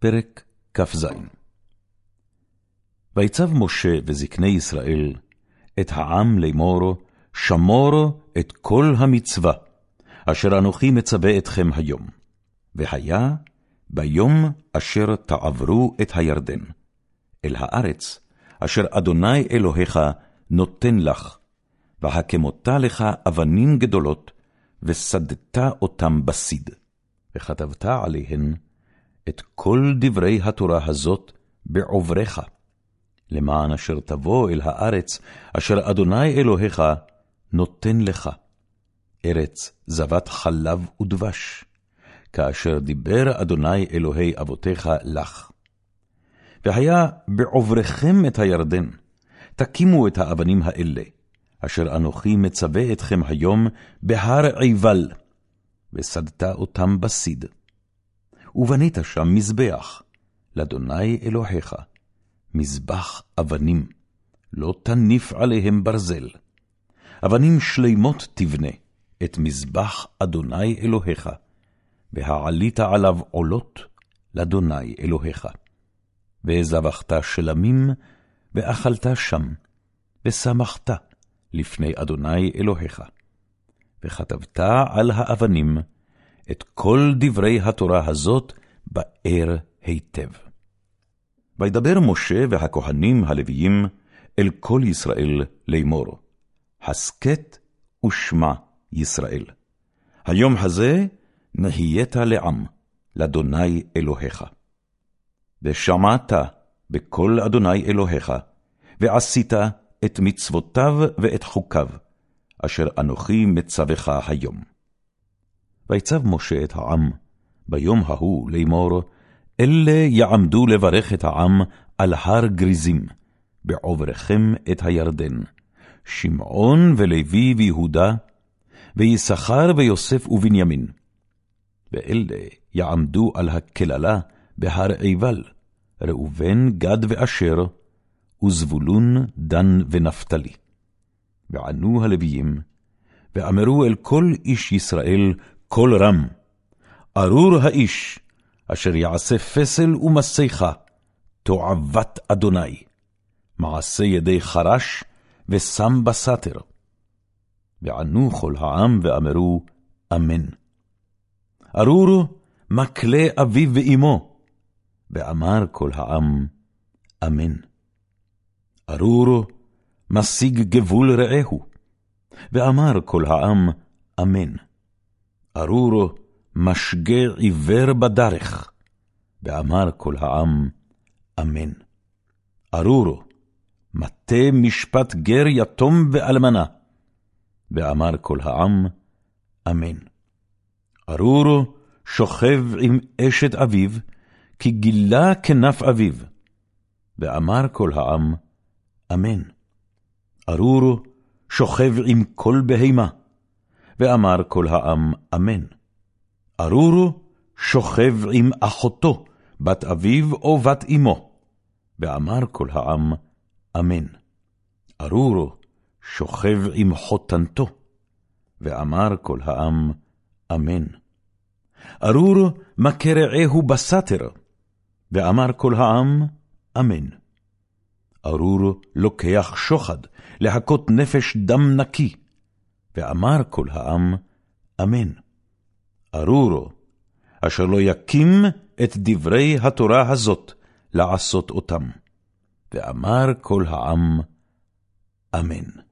פרק כ"ז ויצב משה וזקני ישראל את העם לאמור, שמור את כל המצווה, אשר אנוכי מצווה אתכם היום. והיה ביום אשר תעברו את הירדן, אל הארץ, אשר אדוני אלוהיך נותן לך, והקמותה לך אבנים גדולות, וסדת אותם בסיד, וכתבת עליהן את כל דברי התורה הזאת בעוברך, למען אשר תבוא אל הארץ אשר אדוני אלוהיך נותן לך, ארץ זבת חלב ודבש, כאשר דיבר אדוני אלוהי אבותיך לך. והיה בעוברכם את הירדן, תקימו את האבנים האלה, אשר אנוכי מצווה אתכם היום בהר עיבל, וסדת אותם בסיד. ובנית שם מזבח, לאדוני אלוהיך, מזבח אבנים, לא תניף עליהם ברזל. אבנים שלמות תבנה, את מזבח אדוני אלוהיך, והעלית עליו עולות לאדוני אלוהיך. וזבחת שלמים, ואכלת שם, ושמחת לפני אדוני אלוהיך. וכתבת על האבנים, את כל דברי התורה הזאת באר היטב. וידבר משה והכהנים הלוויים אל כל ישראל לאמור, הסכת ושמע ישראל. היום הזה נהיית לעם, לאדוני אלוהיך. ושמעת בקול אדוני אלוהיך, ועשית את מצוותיו ואת חוקיו, אשר אנוכי מצווך היום. ויצב משה את העם ביום ההוא לאמור, אלה יעמדו לברך את העם על הר גריזים, בעוברכם את הירדן, שמעון ולוי ויהודה, ויששכר ויוסף ובנימין. ואלה יעמדו על הקללה בהר עיבל, ראובן, גד ואשר, וזבולון, דן ונפתלי. וענו הלוויים, ואמרו אל כל איש ישראל קול רם, ארור האיש, אשר יעשה פסל ומסכה, תועבת אדוני, מעשה ידי חרש, ושם בסתר. וענו כל העם ואמרו, אמן. ארור מקלה אביו ואמו, ואמר כל העם, אמן. ארור משיג גבול רעהו, ואמר כל העם, אמן. ארור משגה עיוור בדרך, ואמר כל העם, אמן. ארורו, מטה משפט גר יתום ואלמנה, ואמר כל העם, אמן. ארורו, שוכב עם אשת אביו, כי גילה כנף אביו, ואמר כל העם, אמן. ארורו, שוכב עם כל בהמה, ואמר כל העם, אמן. ארורו שוכב עם אחותו, בת אביו או בת אמו, ואמר כל העם, אמן. ארורו שוכב עם חותנתו, ואמר כל העם, אמן. ארור מכה רעהו בסתר, ואמר כל העם, אמן. ארור לוקח שוחד, להכות נפש דם נקי, ואמר כל העם, אמן. ארורו, אשר לא יקים את דברי התורה הזאת לעשות אותם. ואמר כל העם, אמן.